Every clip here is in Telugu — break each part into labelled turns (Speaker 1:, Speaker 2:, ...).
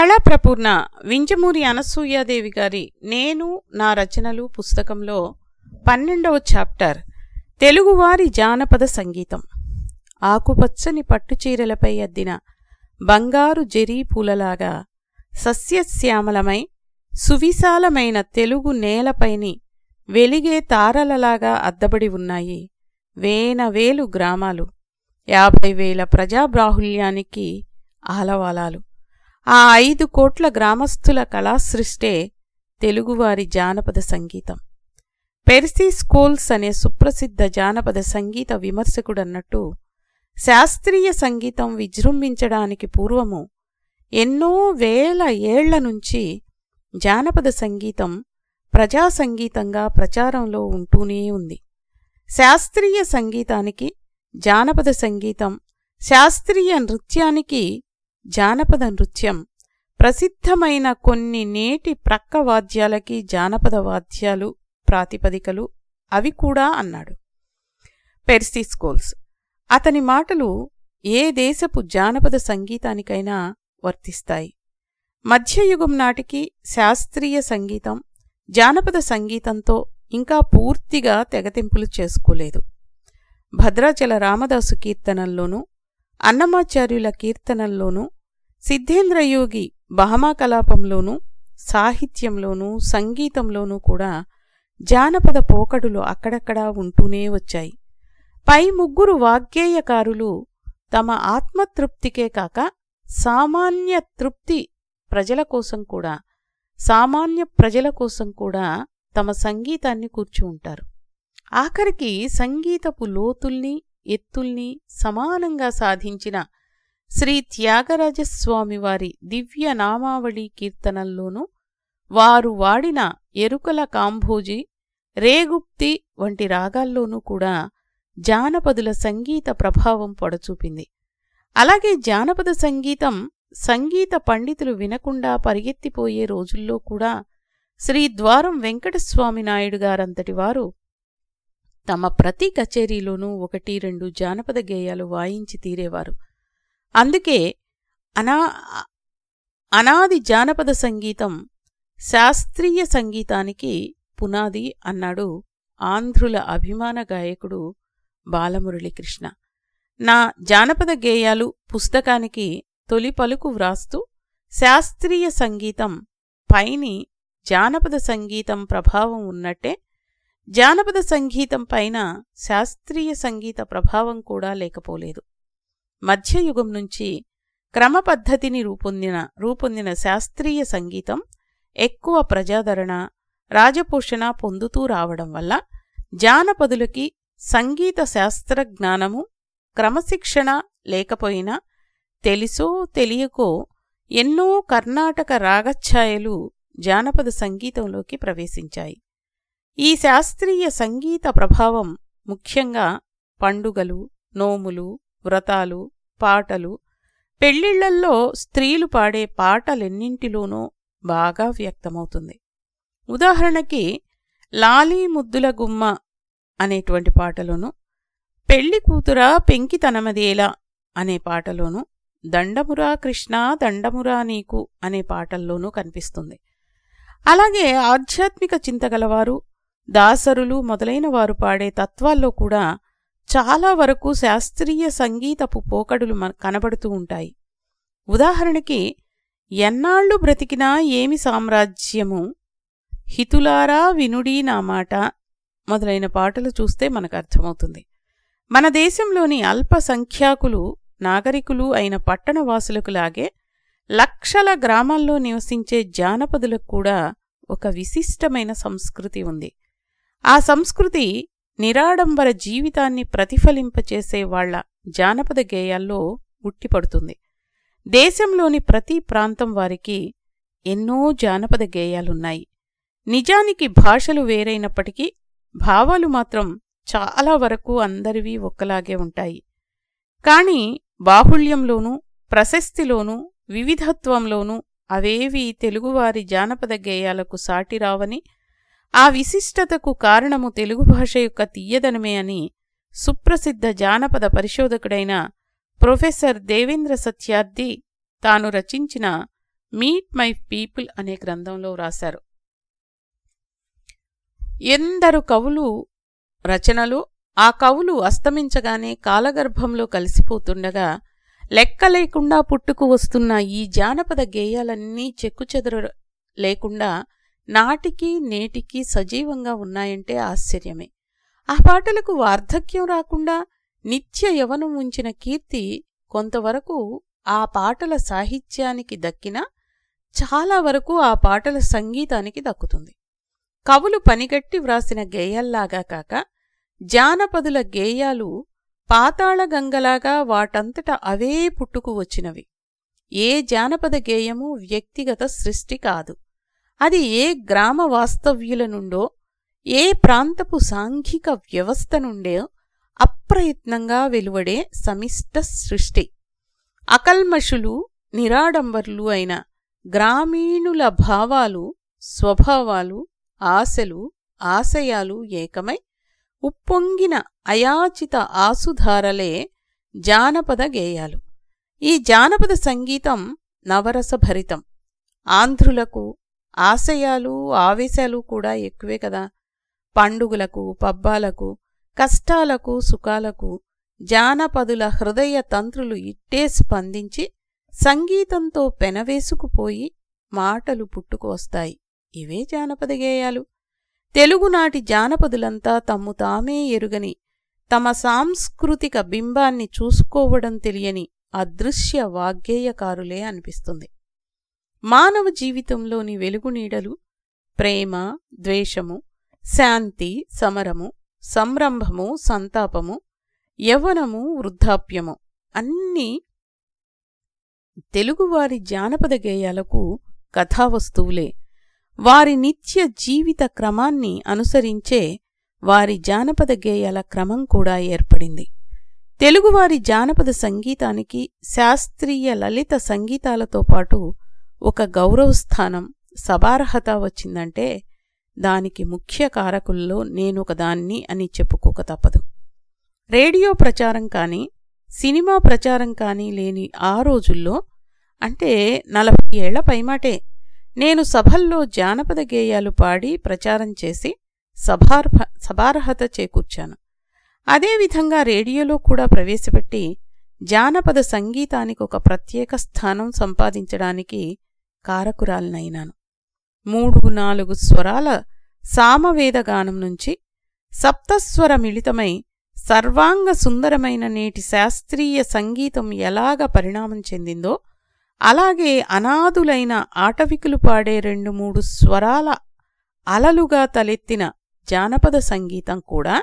Speaker 1: కళాప్రపూర్ణ వింజమూరి అనసూయాదేవి గారి నేను నా రచనలు పుస్తకంలో పన్నెండవ చాప్టర్ తెలుగువారి జానపద సంగీతం. ఆకుపచ్చని పట్టుచీరలపై అద్దిన బంగారు జెరీ పూలలాగా సస్యశ్యామలమై సువిశాలమైన తెలుగు నేలపైని వెలిగే తారలలాగా అద్దబడి ఉన్నాయి వేనవేలు గ్రామాలు. యాభై వేల ప్రజాబ్రాహుల్యానికి ఆలవాలాలు. ఆ ఐదు కోట్ల గ్రామస్థుల కళాసృష్టే తెలుగువారి జానపద సంగీతం. పెర్సీ స్కోల్స్ అనే సుప్రసిద్ధ జానపద సంగీత విమర్శకుడన్నట్టు శాస్త్రీయ సంగీతం విజృంభించడానికి పూర్వము ఎన్నో వేల ఏళ్ళ నుంచి జానపద సంగీతం ప్రజా సంగీతంగా ప్రచారంలో ఉంటూనే ఉంది. శాస్త్రీయ సంగీతానికి జానపద సంగీతం శాస్త్రీయ నృత్యానికి జానపద నృత్యం. ప్రసిద్ధమైన కొన్ని నేటి ప్రక్క వాద్యాలకి జానపద వాద్యాలు ప్రాతిపదికలు అవి కూడా అన్నాడు. Percy Scholes. అతని మాటలు ఏ దేశపు జానపద సంగీతానికైనా వర్తిస్తాయి. మధ్యయుగం నాటికి శాస్త్రీయ సంగీతం జానపద సంగీతంతో ఇంకా పూర్తిగా తెగతింపులు చేసుకోలేదు. భద్రాచల రామదాసు కీర్తనల్లోనూ అన్నమాచార్యుల కీర్తనల్లోనూ సిద్ధేంద్రయోగి బహమాకలాపంలోనూ సాహిత్యంలోనూ సంగీతంలోనూ కూడా జానపద పోకడులు అక్కడక్కడా ఉంటూనే వచ్చాయి. పై ముగ్గురు వాగ్గేయకారులు తమ ఆత్మతృప్తికే కాక సామాన్య తృప్తి ప్రజల కోసం కూడా సామాన్య ప్రజల కోసం కూడా తమ సంగీతాన్ని కూర్చి ఉంటారు ఆఖరికి సంగీతపు లోతుల్ని ఎత్తుల్ని సమానంగా సాధించిన శ్రీ త్యాగరాజస్వామివారి దివ్య నామావళి కీర్తనల్లోనూ వారు వాడిన ఎరుకల కాంభోజి రేగుప్తి వంటి రాగాల్లోనూ కూడా జానపదుల సంగీత ప్రభావం పొడచూపింది. అలాగే జానపద సంగీతం సంగీత పండితులు వినకుండా పరిగెత్తిపోయే రోజుల్లో కూడా శ్రీ ద్వారం వెంకటస్వామి నాయుడు గారంతటి వారు తమ ప్రతి కచేరీలోనూ ఒకటి రెండు జానపద గేయాలు వాయించి తీరేవారు. అందుకే అనా అనాది జానపద సంగీతం శాస్త్రీయ సంగీతానికి పునాది అన్నాడు ఆంధ్రుల అభిమాన గాయకుడు బాలమురళీకృష్ణ. నా జానపద గేయాలు పుస్తకానికి తొలి పలుకు వ్రాస్తూ శాస్త్రీయ సంగీతం పైని జానపద సంగీతం ప్రభావం ఉన్నట్టే జానపద సంగీతం పైన శాస్త్రీయ సంగీత ప్రభావం కూడా లేకపోలేదు. మధ్యయుగం నుంచి క్రమపద్ధతిని రూపొందిన రూపొందిన శాస్త్రీయ సంగీతం ఎక్కువ ప్రజాదరణ రాజపోషణ పొందుతూ రావడం వల్ల జానపదులకి సంగీత శాస్త్రజ్ఞానము క్రమశిక్షణ లేకపోయినా తెలిసో తెలియకో ఎన్నో కర్ణాటక రాగఛాయలు జానపద సంగీతంలోకి ప్రవేశించాయి. ఈ శాస్త్రీయ సంగీత ప్రభావం ముఖ్యంగా పండుగలు నోములు వ్రతాలు పాటలు పెళ్ళిళ్ళల్లో స్త్రీలు పాడే పాటలెన్నింటిలోనూ బాగా వ్యక్తమవుతుంది. ఉదాహరణకి లాలీ ముద్దుల గుమ్మ అనేటువంటి పాటలోను పెళ్ళి కూతురా పెంకితనమదేలా అనే పాటలోను దండమురా కృష్ణ దండమురా నీకు అనే పాటల్లోనూ కనిపిస్తుంది. అలాగే ఆధ్యాత్మిక చింతగలవారు దాసరులు మొదలైన వారు పాడే తత్వాల్లో కూడా చాలా వరకు శాస్త్రీయ సంగీతపు పోకడులు కనబడుతూ ఉంటాయి. ఉదాహరణకి ఎన్నాళ్ళు బ్రతికినా ఏమి సామ్రాజ్యము? హితులారా వినుడీ నా మాట మొదలైన పాటలు చూస్తే మనకు అర్థమవుతుంది. మన దేశంలోని అల్పసంఖ్యాకులు నాగరికులు అయిన పట్టణవాసులకు లాగే లక్షల గ్రామాల్లో నివసించే జానపదులకు కూడా ఒక విశిష్టమైన సంస్కృతి ఉంది. ఆ సంస్కృతి నిరాడంబర జీవితాన్ని ప్రతిఫలింపచేసే వాళ్ళ జానపద గేయాల్లో ఉట్టిపడుతుంది. దేశంలోని ప్రతి ప్రాంతం వారికి ఎన్నో జానపద గేయాలున్నాయి. నిజానికి భాషలు వేరైనప్పటికీ భావాలు మాత్రం చాలా వరకు అందరివి ఒక్కలాగే ఉంటాయి. కాని బాహుళ్యంలోనూ ప్రశస్తిలోనూ వివిధత్వంలోనూ అవేవీ తెలుగువారి జానపద గేయాలకు సాటిరావని ఆ విశిష్టతకు కారణము తెలుగు భాష యొక్క తీయదనమే అని సుప్రసిద్ధ జానపద పరిశోధకుడైన ప్రొఫెసర్ దేవేంద్ర సత్యార్థి తాను రచించిన మీట్ మై పీపుల్ అనే గ్రంథంలో వ్రాశారు ఎందరు కవులు రచనలు ఆ కవులు అస్తమించగానే కాలగర్భంలో కలిసిపోతుండగా లెక్క లేకుండా పుట్టుకు వస్తున్న ఈ జానపద గేయాలన్నీ చెక్కుచెదర లేకుండా నాటికి నేటికి సజీవంగా ఉన్నాయంటే ఆశ్చర్యమే. ఆ పాటలకు వార్ధక్యం రాకుండా నిత్య యవనం ఉంచిన కీర్తి కొంతవరకు ఆ పాటల సాహిత్యానికి దక్కినా చాలా వరకు ఆ పాటల సంగీతానికి దక్కుతుంది. కవులు పనిగట్టి వ్రాసిన గేయాల్లాగా కాక జానపదుల గేయాలు పాతాళగంగలాగా వాటంతట అవే పుట్టుకు వచ్చినవి. ఏ జానపద గేయము వ్యక్తిగత సృష్టి కాదు. అది ఏ గ్రామ వాస్తవ్యుల నుండో ఏ ప్రాంతపు సాంఘిక వ్యవస్థ నుండే అప్రయత్నంగా వెలువడే సమిష్ట సృష్టి. అకల్మషులు నిరాడంబర్లు అయిన గ్రామీణుల భావాలు స్వభావాలు ఆశలు ఆశయాలు ఏకమై ఉప్పొంగిన అయాచిత ఆసుధారలే జానపద గేయాలు. ఈ జానపద సంగీతం నవరసభరితం. ఆంధ్రులకు ఆశయాలు ఆవేశాలు కూడా ఎక్కువే కదా. పండుగలకు పబ్బాలకు కష్టాలకు సుఖాలకు జానపదుల హృదయ తంత్రులు ఇట్టే స్పందించి సంగీతంతో పెనవేసుకుపోయి మాటలు పుట్టుకొస్తాయి. ఇవే జానపద గేయాలు. తెలుగునాటి జానపదులంతా తమ్ము తామే ఎరుగని తమ సాంస్కృతిక బింబాన్ని చూసుకోవడం తెలియని అదృశ్య వాగ్గేయకారులే అనిపిస్తుంది. మానవ జీవితంలోని వెలుగునీడలు ప్రేమ ద్వేషము శాంతి సమరము సంరంభము సంతాపము యవ్వనము వృద్ధాప్యము. అన్నీ తెలుగువారి జానపద గేయాలకు కథావస్తువులే. వారి నిత్య జీవిత క్రమాన్ని అనుసరించే వారి జానపద గేయాల క్రమం కూడా ఏర్పడింది. తెలుగువారి జానపద సంగీతానికి శాస్త్రీయ లలిత సంగీతాలతో పాటు ఒక గౌరవస్థానం సభార్హత వచ్చిందంటే దానికి ముఖ్య కారకుల్లో నేనొకదాన్ని అని చెప్పుకోక తప్పదు. రేడియో ప్రచారం కానీ సినిమా ప్రచారం కానీ లేని ఆ రోజుల్లో అంటే నలభై ఏళ్ళ పైమాటే నేను సభల్లో జానపద గేయాలు పాడి ప్రచారం చేసి సభార్హ సభార్హత చేకూర్చాను. అదేవిధంగా రేడియోలో కూడా ప్రవేశపెట్టి జానపద సంగీతానికి ఒక ప్రత్యేక స్థానం సంపాదించడానికి కారకురాలనైనాను. మూడు నాలుగు స్వరాల సామవేదగానం నుంచి సప్తస్వర మిళితమై సర్వాంగ సుందరమైన నేటి శాస్త్రీయ సంగీతం ఎలాగ పరిణామం చెందిందో అలాగే అనాదులైన ఆటవికులు పాడే రెండు మూడు స్వరాల అలలుగా తలెత్తిన జానపద సంగీతం కూడా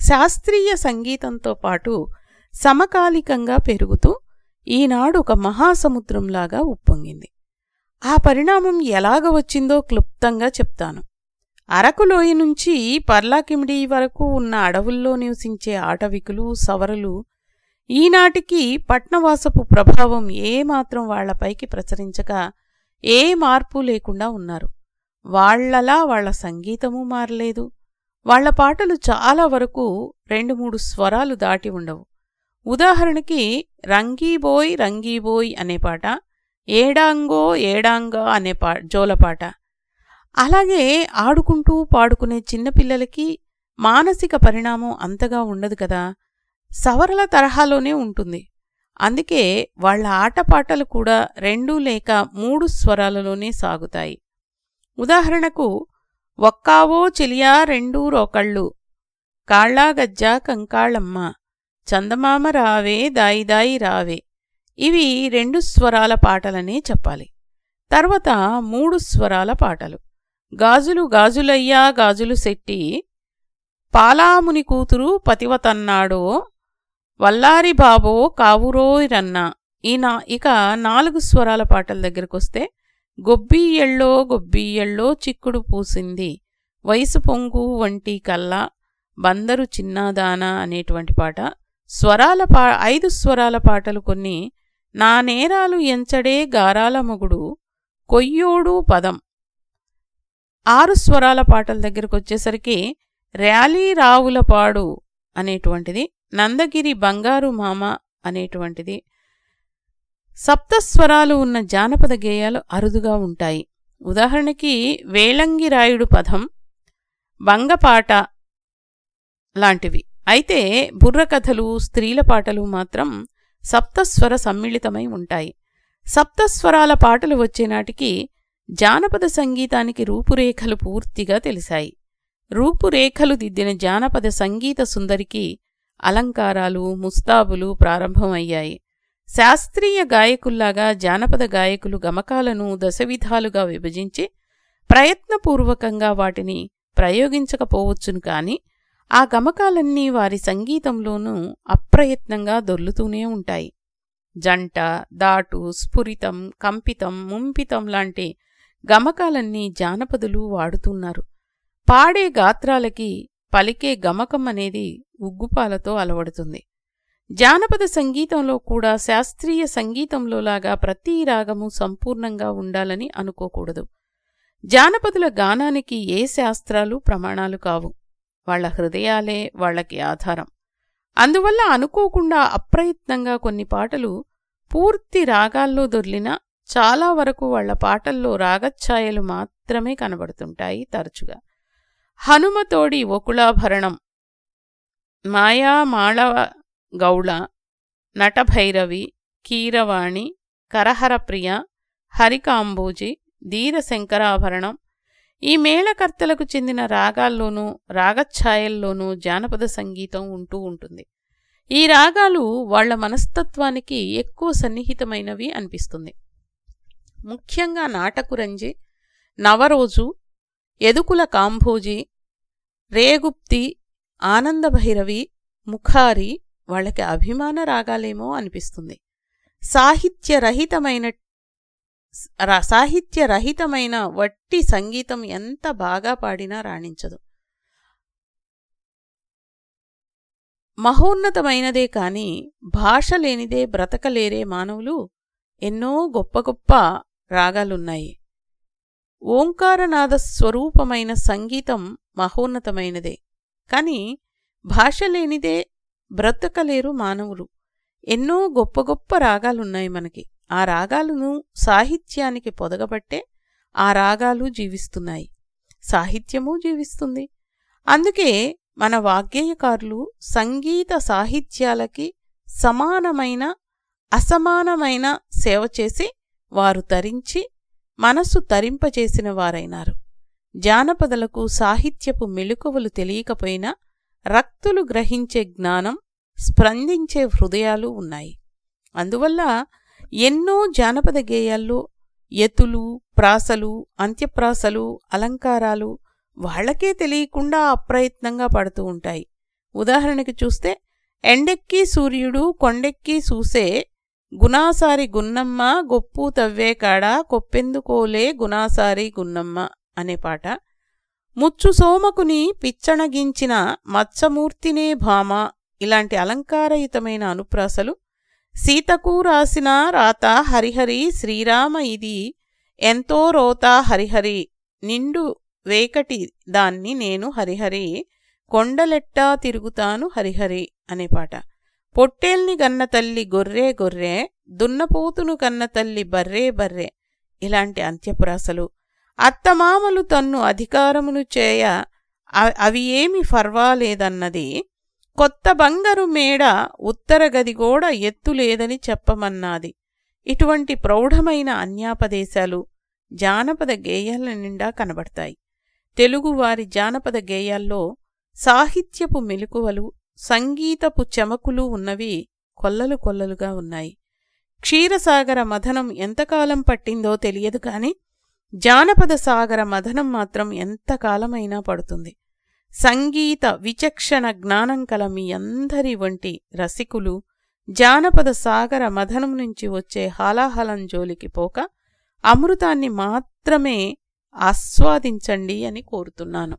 Speaker 1: శాస్త్రీయ సంగీతంతో పాటు సమకాలికంగా పెరుగుతూ ఈనాడు ఒక మహాసముద్రంలాగా ఉప్పొంగింది. ఆ పరిణామం ఎలాగ వచ్చిందో క్లుప్తంగా చెప్తాను. అరకులోయ నుంచి పర్లాకిమిడి వరకు ఉన్న అడవుల్లో నివసించే ఆటవికులు సవరులు ఈనాటికి పట్నవాసపు ప్రభావం ఏమాత్రం వాళ్ళపైకి ప్రసరించక ఏ మార్పు లేకుండా ఉన్నారు. వాళ్ళలా వాళ్ళ సంగీతము మారలేదు. వాళ్ళ పాటలు చాలా వరకు రెండు మూడు స్వరాలు దాటి ఉండవు. ఉదాహరణకి రంగీబోయ్ రంగీబోయ్ అనే పాట ఏడాంగో ఏడాంగా అనే పా జోలపాట అలాగే ఆడుకుంటూ పాడుకునే చిన్నపిల్లలకి మానసిక పరిణామం అంతగా ఉండదు కదా. సవరల తరహాలోనే ఉంటుంది. అందుకే వాళ్ళ ఆటపాటలు కూడా రెండు లేక మూడు స్వరాలలోనే సాగుతాయి. ఉదాహరణకు ఒక్కావో చెలియా రెండూ రోకళ్ళు. కాళ్ళా గజ్జా కంకాళమ్మ. చందమామ రావే దాయి దాయి రావే. ఇవి రెండు స్వరాల పాటలనే చెప్పాలి. తర్వాత మూడు స్వరాల పాటలు. గాజులు గాజులయ్యా గాజులు శెట్టి పాలాముని కూతురు పతివతన్నాడో వల్లారి బాబో కావురోయిరన్నా ఈయన ఇక నాలుగు స్వరాల పాటల దగ్గరకొస్తే గొబ్బియ్యళ్ళో గొబ్బియ్యళ్ళో చిక్కుడు పూసింది వయసు పొంగు వంటి కల్లా బందరు చిన్నాదాన అనేటువంటి పాట. స్వరాల పా ఐదు స్వరాల పాటలు కొన్ని నా నేరాలు ఎంచడే గారాలమగుడు కొయ్యోడు పదం. ఆరు స్వరాల పాటల దగ్గరకు వచ్చేసరికి ర్యాలీ రావులపాడు అనేటువంటిది నందగిరి బంగారు మామ అనేటువంటిది. సప్తస్వరాలు ఉన్న జానపద గేయాలు అరుదుగా ఉంటాయి. ఉదాహరణకి వేళంగిరాయుడు పదం బంగపాట లాంటివి. అయితే బుర్రకథలు స్త్రీల పాటలు మాత్రం సప్తస్వర సమ్మిళితమై ఉంటాయి. సప్తస్వరాల పాటలు వచ్చేనాటికి జానపద సంగీతానికి రూపురేఖలు పూర్తిగా తెలిసాయి రూపురేఖలు దిద్దిన జానపద సంగీత సుందరికి అలంకారాలు ముస్తాబులు ప్రారంభమయ్యాయి. శాస్త్రీయ గాయకుల్లాగా జానపద గాయకులు గమకాలను దశవిధాలుగా విభజించి ప్రయత్నపూర్వకంగా వాటిని ప్రయోగించకపోవచ్చును కాని ఆ గమకాలన్నీ వారి సంగీతంలోనూ అప్రయత్నంగా దొర్లుతూనే ఉంటాయి. జంట దాటు స్ఫురితం కంపితం ముంపితం లాంటి గమకాలన్నీ జానపదులు వాడుతున్నారు. పాడే గాత్రాలకి పలికే గమకం అనేది ఉగ్గుపాలతో అలవడుతుంది. జానపద సంగీతంలో కూడా శాస్త్రీయ సంగీతంలోలాగా ప్రతి రాగము సంపూర్ణంగా ఉండాలని అనుకోకూడదు. జానపదుల గానానికి ఏ శాస్త్రాలు ప్రమాణాలు కావు. వాళ్ళ హృదయాలే వాళ్ళకి ఆధారం. అందువల్ల అనుకోకుండా అప్రయత్నంగా కొన్ని పాటలు పూర్తి రాగాల్లో దొర్లినా చాలా వరకు వాళ్ళ పాటల్లో రాగఛాయలు మాత్రమే కనబడుతుంటాయి తరచుగా. హనుమతోడి ఒకుళాభరణం మాయా మాళవ గౌళ నటభైరవి కీరవాణి కరహరప్రియ హరికాంబోజి ధీరశంకరాభరణం ఈ మేళకర్తలకు చెందిన రాగాల్లోనూ రాగఛాయల్లోనూ జానపద సంగీతం ఉంటూ ఉంటుంది. ఈ రాగాలు వాళ్ళ మనస్తత్వానికి ఎక్కువ సన్నిహితమైనవి అనిపిస్తుంది. ముఖ్యంగా నాటకురంజి నవరోజు ఎదుకుల కాంభోజి రేగుప్తి ఆనందభైరవి ముఖారి వాళ్ళకి అభిమాన రాగాలేమో అనిపిస్తుంది. సాహిత్యరహితమైన సాహిత్యరహితమైన వట్టి సంగీతం ఎంత బాగా పాడినా రాణించదు. మహోన్నతమైనదే కాని భాష లేనిదే బ్రతకలేరే మానవులు ఎన్నో గొప్ప గొప్ప రాగాలున్నాయి. ఓంకారనాద స్వరూపమైన సంగీతం మహోన్నతమైనదే కాని భాష లేనిదే బ్రతకలేరు మానవులు. ఎన్నో గొప్ప గొప్ప రాగాలున్నాయి మనకి. ఆ రాగాలను సాహిత్యానికి పొదగబట్టే ఆ రాగాలు జీవిస్తున్నాయి. సాహిత్యమూ జీవిస్తుంది. అందుకే మన వాగ్గేయకారులు సంగీత సాహిత్యాలకి సమానమైన అసమానమైన సేవ చేసి వారు తరించి మనసు తరింపచేసిన వారైనారు. జానపదలకు సాహిత్యపు మెళుకువలు తెలియకపోయినా రక్తులు గ్రహించే జ్ఞానం స్పందించే హృదయాలు ఉన్నాయి. అందువల్ల ఎన్నో జానపద గేయాల్లో ఎతులు ప్రాసలు అంత్యప్రాసలు అలంకారాలు వాళ్ళకే తెలియకుండా అప్రయత్నంగా పడుతూ ఉంటాయి. ఉదాహరణకి చూస్తే ఎండెక్కి సూర్యుడు కొండెక్కి చూసే గుణాసారి గున్నమ్మ గొప్పు తవ్వేకాడ కొప్పెందుకోలే గుణాసారి గున్నమ్మ అనే పాట. ముచ్చు సోమకుని పిచ్చణగించిన మత్సమూర్తినే భామ ఇలాంటి అలంకారయుతమైన అనుప్రాసలు సీతకు రాసిన రాత హరిహరి శ్రీరామ ఇది ఎంతో రోత హరిహరి నిండు వేకటి దాన్ని నేను హరిహరి కొండలెట్టా తిరుగుతాను హరిహరి అనే పాట. పొట్టేల్ని గన్న తల్లి గొర్రె గొర్రె దున్నపోతును కన్న తల్లి బర్రే బర్రె ఇలాంటి అంత్యపురాసలు. అత్తమామలు తన్ను అధికారమును చేయ అవి ఏమి ఫర్వాలేదన్నది కొత్త బంగారు మేడ ఉత్తర గదిగోడ ఎత్తులేదని చెప్పమన్నాది. ఇటువంటి ప్రౌఢమైన అన్యాపదేశాలు జానపద గేయాల నిండా కనబడతాయి. తెలుగువారి జానపద గేయాల్లో సాహిత్యపు మెలకువలు సంగీతపు చెమకులు ఉన్నవి కొల్లలు కొల్లలుగా ఉన్నాయి. క్షీరసాగర మథనం ఎంతకాలం పట్టిందో తెలియదు కాని జానపద సాగర మథనం మాత్రం ఎంతకాలమైనా పడుతుంది. సంగీత విచక్షణ జ్ఞానం కల మీ అందరి వంటి రసికులు జానపద సాగర మథనం నుంచి వచ్చే హాలాహలం జోలికి పోక అమృతాన్ని మాత్రమే ఆస్వాదించండి అని కోరుతున్నాను.